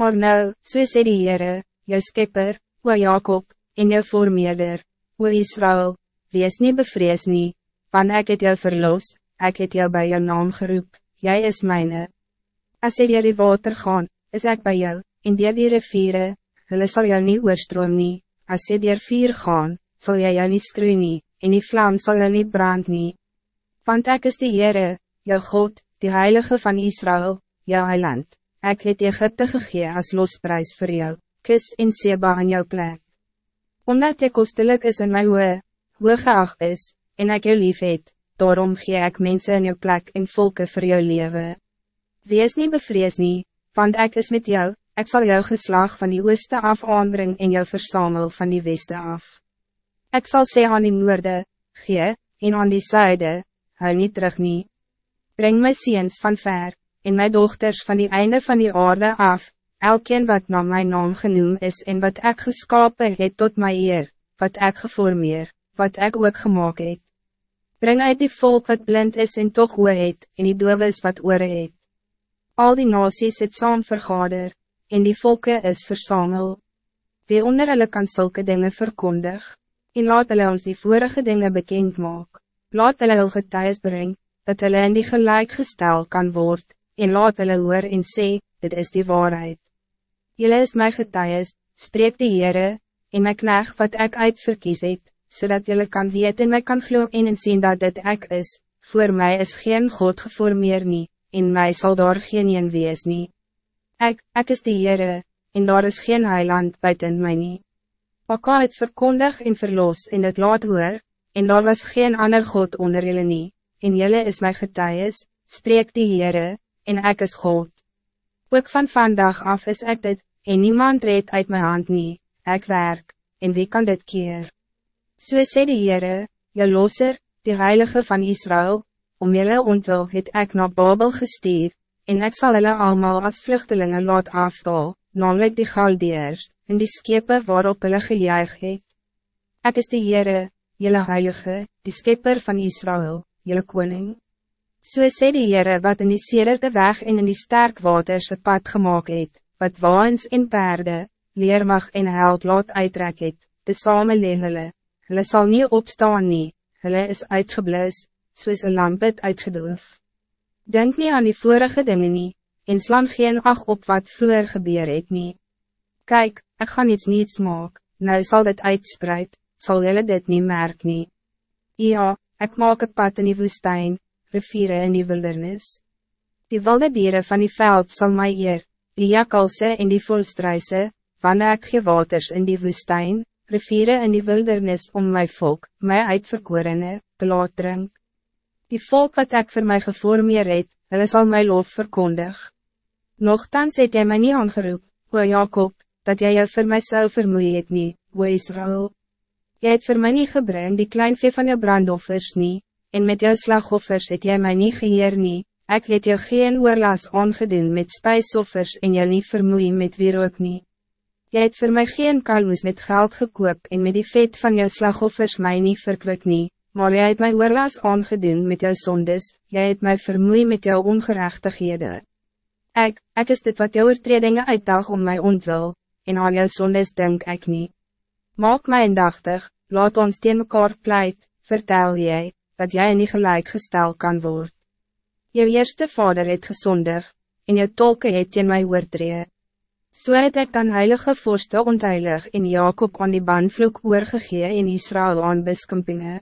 Maar nou, so sê die Heere, jou skepper, o Jacob, en jou voormeerder, o Israël, wees niet bevrees nie, want ek het jou verlos, ek het jou bij jou naam geroep, jij is mijne. As jy dier die water gaan, is ik bij jou, en dier die riviere, hulle sal jou nie oorstroom nie, as jy dier vier gaan, zal jy jou nie skroei nie, en die vlam zal jou nie brand nie. Want ek is die Heere, jou God, die Heilige van Israël, jou heiland. Ik het Egypte gegee als losprijs voor jou, kus en seba aan jou plek. Omdat jy kostelijk is in my hoe, hoe geacht is, en ek jou lief het, daarom gee ik mensen in jou plek en volken voor jou leven. Wees niet bevrees nie, want ik is met jou, ik zal jou geslag van die ooste af aanbring en jou versamel van die weste af. Ik zal sê aan die noorde, gee, en aan die zuide, hou niet terug nie. Breng my ziens van ver, en my dochters van die einde van die aarde af, elkeen wat na mijn naam genoemd is en wat ik geskapen het tot my eer, wat ik geformeer, wat ik ook gemaakt het. Breng uit die volk wat blind is en toch hoe het, en die doof is wat oor het. Al die nasies het saam vergader, en die volke is versamel. Wie onder hulle kan zulke dingen verkondig, en laat hulle ons die vorige dingen bekend maak. Laat hulle hulle getuies breng, dat hulle in die gelijk gestel kan worden en laat hulle hoor en sê, dit is die waarheid. Julle is my getuies, spreek die Heere, en my knag wat ik uitverkies het, zodat jullie kan weet en my kan glo en en sien dat dit ek is, voor mij is geen God geformeer nie, en mij zal daar geen een wees nie. Ek, ek is die Heere, en daar is geen heiland buiten my nie. Paka het verkondig en verlos en het laat hoor, en daar was geen ander God onder jullie nie, en jullie is my getuies, spreek die Heere, en ek is God. Ook van vandaag af is ek dit, en niemand reed uit mijn hand nie, ek werk, en wie kan dit keer? So sê die Heere, je loser, die Heilige van Israël, om jullie ontwil het ek na Babel gestuur, en ek sal hulle allemaal als vluchtelingen laat afval, namelijk die Galdeers, en die skepe waarop hulle gejuig het. Ek is die Heere, jylle Heilige, die Skepper van Israël, jylle Koning. So sê die Heere wat in die sederde weg en in die sterk waters het pad gemaakt het, wat waans en perde, leermag en held laat uittrek het, te same leen hulle, hulle sal nie opstaan nie, hulle is uitgeblus, soos een lamp het uitgedoof. Denk niet aan die vorige dingen nie, en slaan geen ag op wat vroeger gebeur het nie. Kijk, ik ga iets niets maak, nou zal dit uitspreid, zal jullie dit niet merk nie. Ja, ik maak het pad in die woestijn, riviere in die wildernis. Die wilde dieren van die veld zal mij eer, die jakalse en die volstruise, van ek gee waters in die woestijn, riviere in die wildernis om mijn volk, my uitverkorene, te laat drink. Die volk wat ik voor mij geformeer het, hulle sal my lof verkondig. Nochtans het jy my nie aangeroep, o Jacob, dat jij jou voor mij zou vermoeien het nie, o Israël. Jy het voor mij niet gebring die kleinvee van je brandoffers niet en met jou slagoffers het jy my nie geheer nie, ek het jou geen oorlas aangedoen met spijsoffers en jou nie vermoei met weer ook nie. Jy het voor mij geen kalmoes met geld gekoop en met die vet van jou slagoffers my nie verkwik nie, maar jy het my oorlas aangedoen met jou sondes, jy het my vermoei met jou ongerechtighede. Ek, ek is dit wat jou oortredinge uitdag om my ontwil, en al jou sondes denk ik niet. Maak my indachtig, laat ons teen mekaar pleit, vertel jij dat jij niet gelijk gesteld kan worden. Je eerste vader het gezondig, en je tolke het in my oortree. So het ek dan heilige vorste ontheilig in Jacob aan die banvloek oorgegee in Israël aan biskompinge.